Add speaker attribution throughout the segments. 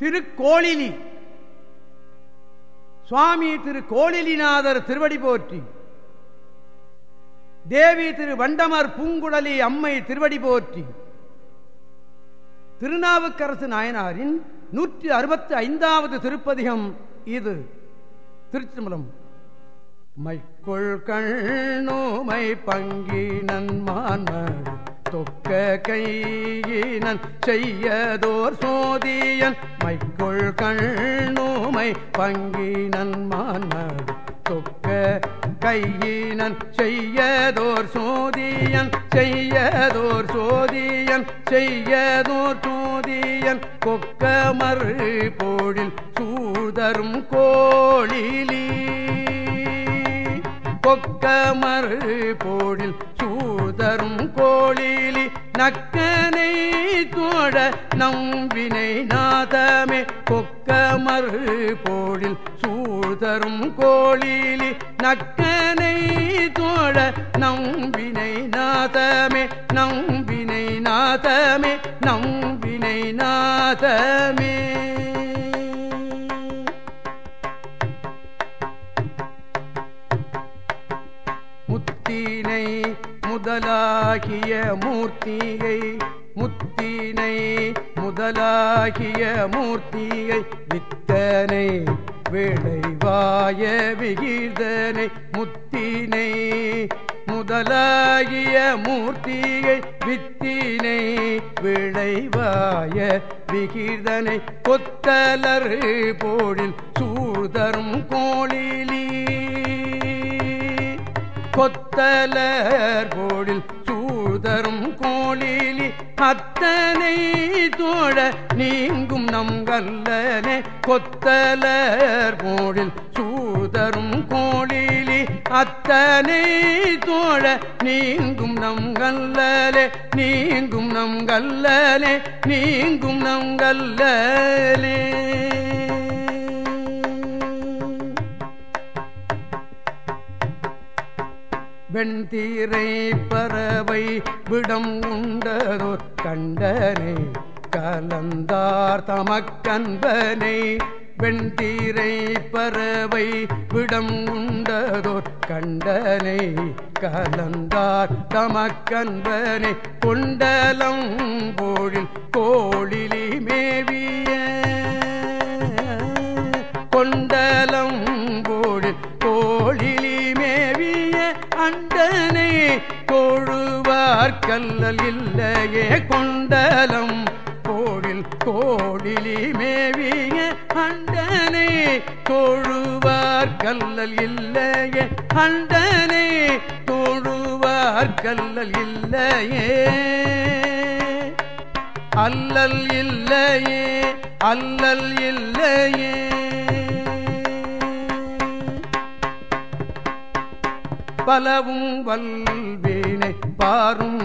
Speaker 1: திருக்கோளிலி. சுவாமி திரு கோளிலிநாதர் திருவடி போற்றி. தேவி திரு வண்டமர் பூங்குழலி அம்மை திருவடி போற்றி. திருநாவுக்கரசு நாயனாரின் நூற்றி அறுபத்தி ஐந்தாவது திருப்பதிகம் இது. திருச்சிமலம் மைக்கொள் கண்ணோமை பங்கினன் மான்மடு. தொக்க கையினன் செய்யதோர் சோதியன் மைக்குள் கண்ணோமை பங்கினன் மான்மடு தொக்க கையினன் செய்யதோர் சோதியன் செய்யதோர் சோதியன் செய்யதோர் சோதியன். கொக்கமறு போழில் சூதரும் கோழிலீ கொக்கமறு போடில் சூதரும் கோழிலி நக்கனை தோட நம்பினை நாதமே. கொக்கமறு போடில் சூதரும் கோழிலி நக்கனை தோட வினை விளைவாய விகிதனை கொத்தலர் போடில் சூழ்தரும் கோழிலி. கொத்தலர் போடில் சூழ்தரும் கோழிலி. அத்தனை தோழ நீங்கும் நம் கல்லனே கொத்தலர் போடில் சூதரும் கோழிலி. அத்தனை தோழ நீங்கும் நம் கல்லலே நீங்கும் நம் கல்லலே நீங்கும் நம் கல்லலே. வெண்தீரை பறவை விடம் உண்டதோர் கண்டனை கலந்தார் தமக்கன்பனை வெண்தீரை பறவை விடம் உண்டதோர் கண்டனை கலந்தார் தமக்கன்பனை கொண்டலம் போழில் கோழிலி மேவிய கொண்டலம் போழில் கோழிலி மேவிய அண்டனை கோழுவார் கல்லல் இல்லையே கொண்டலம் கோழில் கோடிலி மேவிய அண்டனை. தோழுவார் கல்லல் இல்லையே அண்டனை. தோழுவார் கல்லல் இல்லையே. அல்லல் இல்லையே அல்லல் இல்லையே. பலவும் வல்வே பாரும்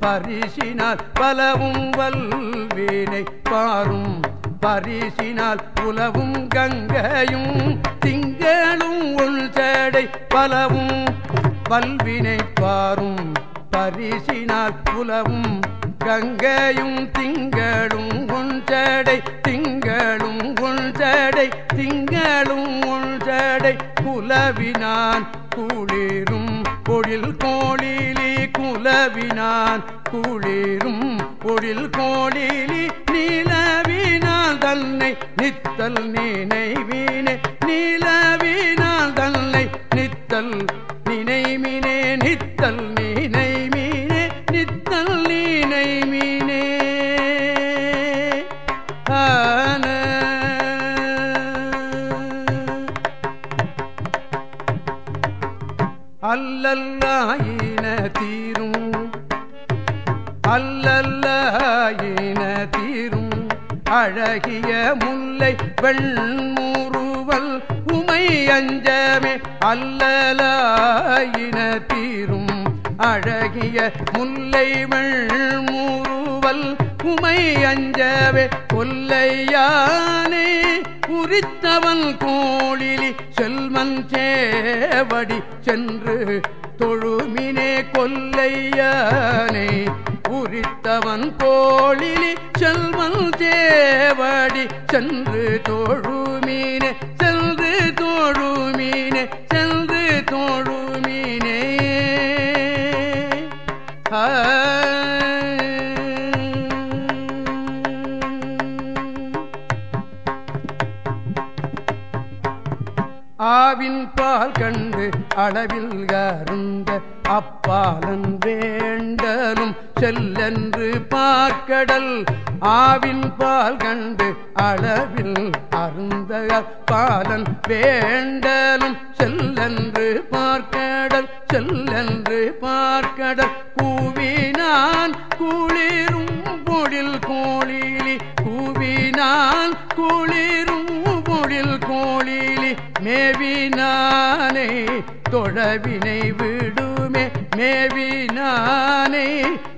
Speaker 1: பரிசினால் பலவும் வல்வேனை பாரும் பரிசினால் புலவும் கங்கையும் திங்களும் உள்சடை பலவும் வல்வினை பாரும் பரிசினால் புலவும் கங்கையும் திங்களும் உள்சடை திங்களும் உள்சடை திங்களும் உள்சடை புலவினான் குளிரும் பொழில் கோழிலி குலவினான் குளிரும் பொழில் கோழிலி நீலவினால் தன்னை நித்தல் நினைவினை நிலவின வெண்மூறுவல் உமை அஞ்சமே அல்லலாயின தீரும். அழகிய முல்லை வெண்மூறுவல் உமை அஞ்சவே கொல்லையானே. குறித்தவன் கோழிலி செல்வன் சேவடி சென்று தொழுமினே கொல்லையானே. உரித்தவன் கோழிலி செல்வன் தேவடி. சென்று தோழுமீனே சென்று தோழுமீனே சென்று தோழுமீனே ஆவின் பால் கண்டு அளவில் அருந்த அப்பாலன் வேண்டலும் செல்லென்று பார்க்கடல் ஆவின் பால் கண்டு அளவில் அருந்த பாலன் வேண்டலும். செல்லென்று பார்க்கடல் செல்லென்று பார்க்கடல். கூவினான் குளிரும் பொழில் கோழிலி கூவினான் குளிரும் பொழில் கோழிலி. மேவினானே தொழவினை விடுமே மேவினானே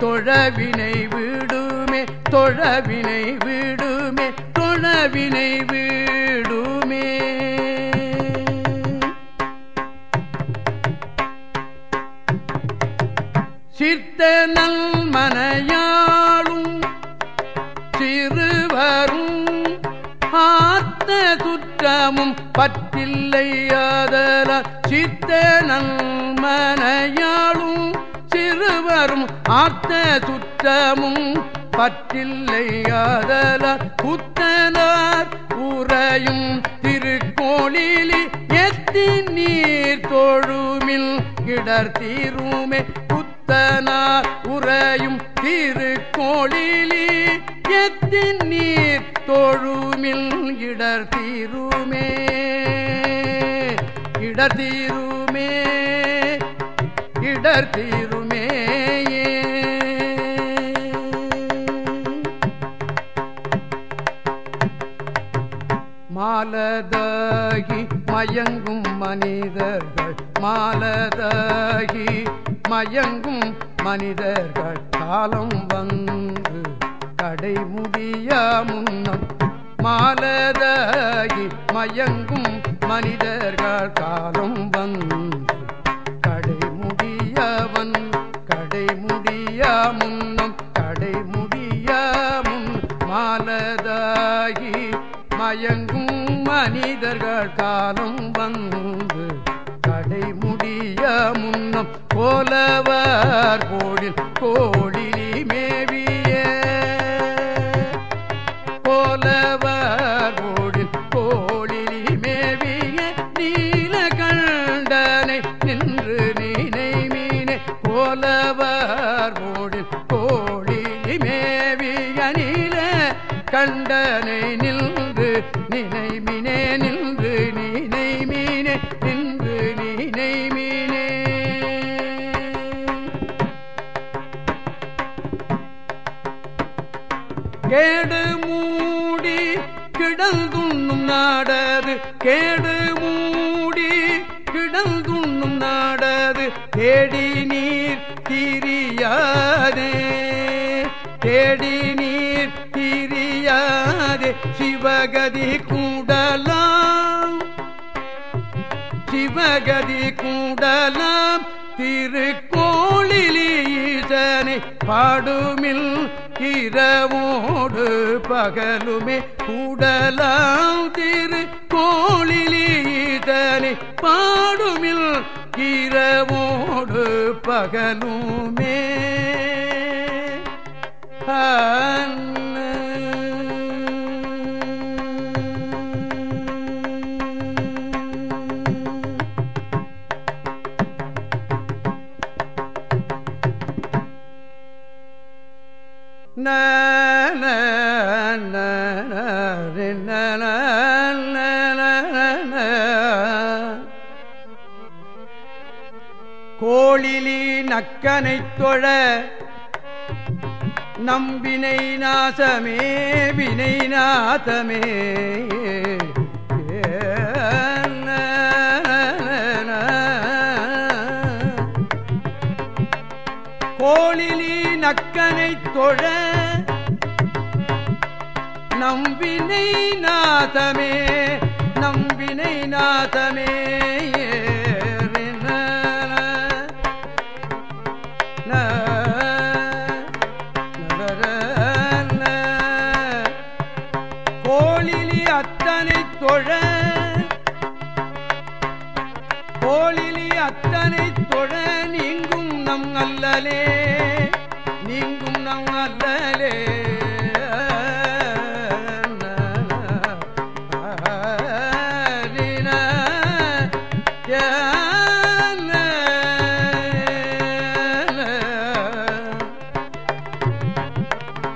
Speaker 1: தொழவினை விடுமே தொழவினை விடுமே தொழவினை விடுமே. சித்த நல் மனையாளும் சிறுவரும் ஆத்த துற்றமும் பற்றில்லையாதல சித்த நல் மனையாளும் சிறுவரும் ஆத்த சுற்றமும் பற்றில்லையாதல புத்தனார் உறையும் திருக்கோளிலி எத்தி நீர் தொழுமில் கிடர் தீருமே. புத்தனார் உறையும் திருக்கோளிலி எத்தி நீர் தொழுமில் இடர் தீருமே. இடர் மாலதாகி மயங்கும் மனிதர்கள் மாலதாகி மயங்கும் மனிதர்கள். காலம் வந்து கடைமுடிய முன்னம் மாலதாகி மயங்கும் மனிதர்கள். காலம் வந்து கடைமுடியவன் கடைமுடிய முன்னம் கடைமுடிய முன் மாலதாகி மயங்கும் காலம் வந்து கடைமுடிய முன்னம் போலவர் கோடில் கோடிலி மேவிய. போலவர் கோடில் கோடிலி மேவிய. நீல கண்டனை நின்று நீனை மீனே. போலவர் கோடில் கோடிலி மேவிய. நீல கண்டனை நின்று நினை மீனே. கேடு மூடி கிடந்துண்ணும் நாடது தேடி நீர் திரியாதே. தேடி நீர் திரியாதே சிவகதி கூடலாம். சிவகதி கூடலாம் திருக்கோளிலீசனை பாடுமில் இரவோடு பகலுமே கூடலாம் திரு திருக்கோளிலீசனை பாடுமில் இரவோடு பகலுமே. கோளிலி நக்கனைத் தொழ நம்பினை நாசமே வினை நாசமே. கோழிலி நக்கனை தொழ நம்பினை நாதமே நம்பினை நாதமே அல்லலே நீங்கும் நம் அல்லலே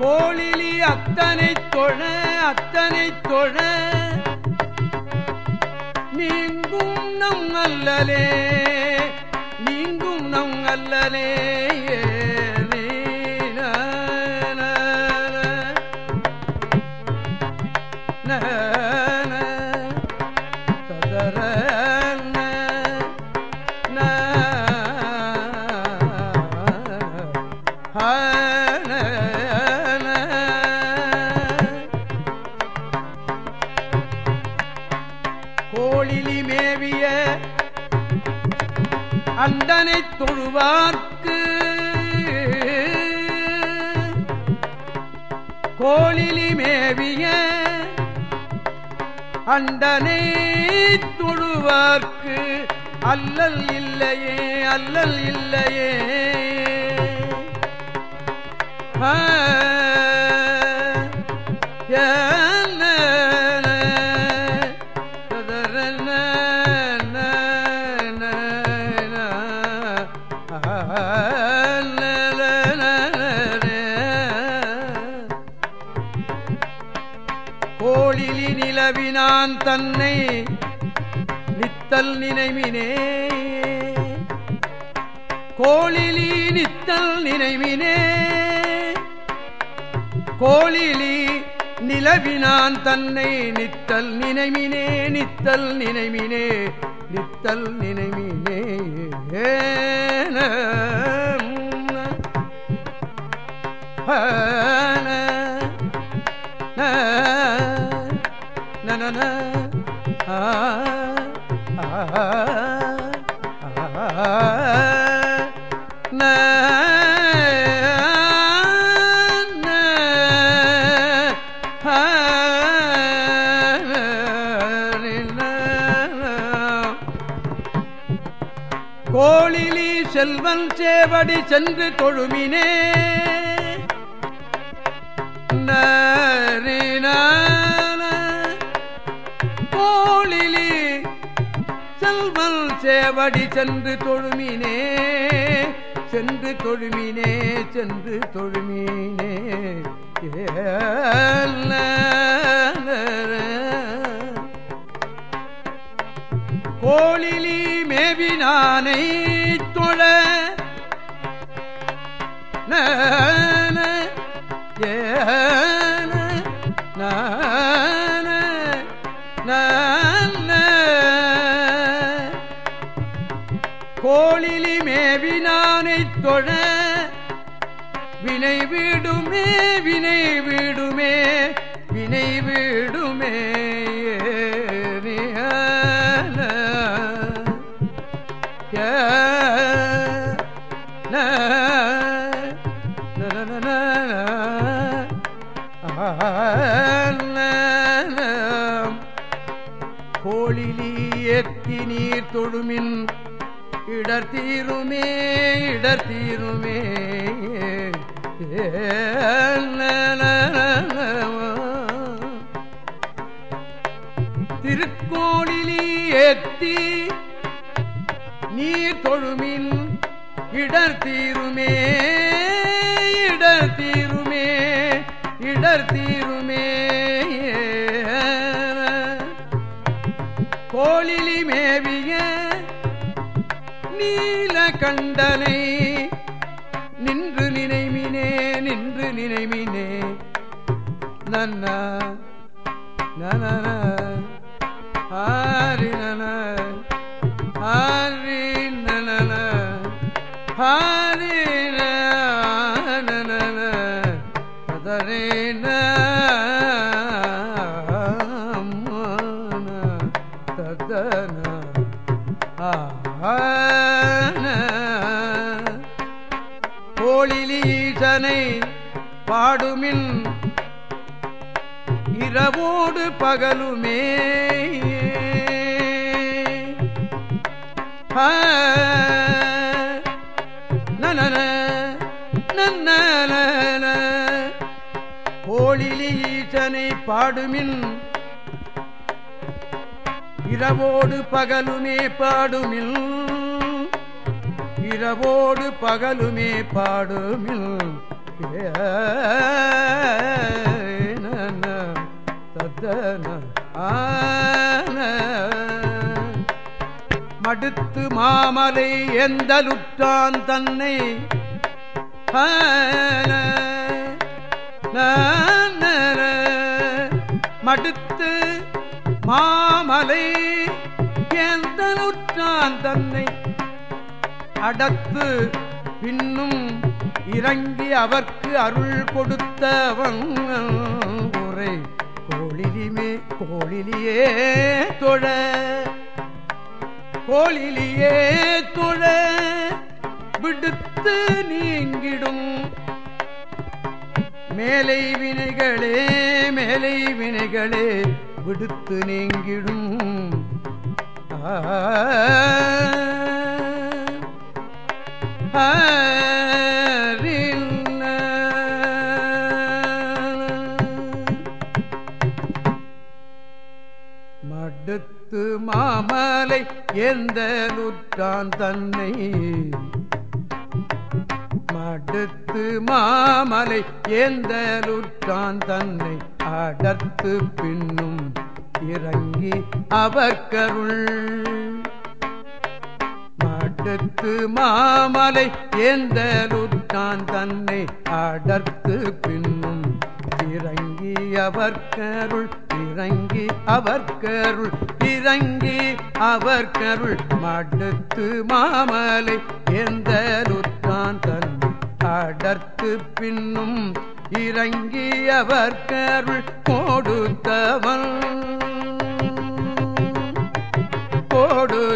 Speaker 1: கோளிலி அத்தனை தொழ அத்தனை தொழ. நீங்கும் நம் அல்லலே அண்டனை தொழுவார்க்கு. அல்லல் இல்லையே அல்லல் இல்லையே. தன்னை நித்தல் நினைவினே கோழிலி நித்தல் நினைவினே கோழிலி நிலவினான் தன்னை நித்தல் நினைவினே நித்தல் நினைவினே நித்தல் நினைவினே ஏன, ஆன, கோழிலி செல்வன் சேவடி சென்று தொழுமினே. நரினான செல்வல் சேவடி சென்று தொழுமினே சென்று தொழுமினே சென்று தொழுமினே. கோழிலி கோளிலி மேவினானை தொழ கோழிலியத்தி நீர் தொழுமின் இடர் தீருமே இடர் ஏத்தி நீர் தொழுமின் இடர் தீருமே இடர் தீருமே இடர் தீருமே கோழிலி மேவிய நீல கண்டனை நின்று நினைமினே நின்று நினைமினே. நன்னா நன கோழிலீசனை பாடுமின் இரவோடு பகலுமே. கோழிலீசனை பாடுமின் இரவோடு பகலுமே பாடுமில். இரவோடு பகலுமே பாடுமில். மடுத்து மாமலை எந்தலுற்றான் தன்னை. மடுத்து மாமலை எந்தலுற்றான் தன்னை அடத்து பின்னும் இறங்கி அவர்க்கு அருள் கொடுத்தவன் உரை கோழிலிமே கோழிலியே தொழ. கோழிலியே தொழ. விடுத்து நீங்கிடும் மேலை வினைகளே மேலை வினைகளே. விடுத்து நீங்கிடும். மடுத்து மாமலை எந்த நுற்றான் தன்னை மடுத்து மாமலை ஏந்தலுற்றான் தன்னை அடர்த்து பின்னும் இறங்கி அவர்கருள் மடுத்து மாமலை ஏந்தலுற்றான் தன்னை அடர்த்து பின்னும் இறங்கி அவர்கருள் இறங்கி அவர் கருள் இறங்கி அவர் கருள் மடுத்து மாமலை எந்த நுத்தான் தன்னை அடர்த்து பின்னும் இறங்கி அவர் கருள் கொடுத்தவன்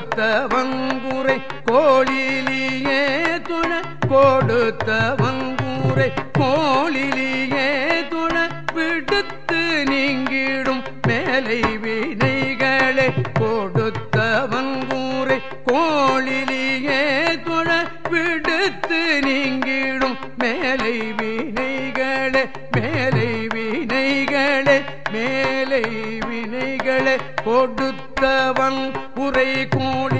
Speaker 1: கொடுத்தவங்குரை கோழிலியே துண கொடுத்தவங்குரை கோழிலியே துண விடுத்து நீங்கிடும் மேலை வினைகளே கொடுத்த வங்கூரை கோழிலியே துண விடுத்து நீங்கிடும் மேலை வினைகளே மேலை வினைகளே மேலை வினைகளே கொடுத்தவன் உரை கூட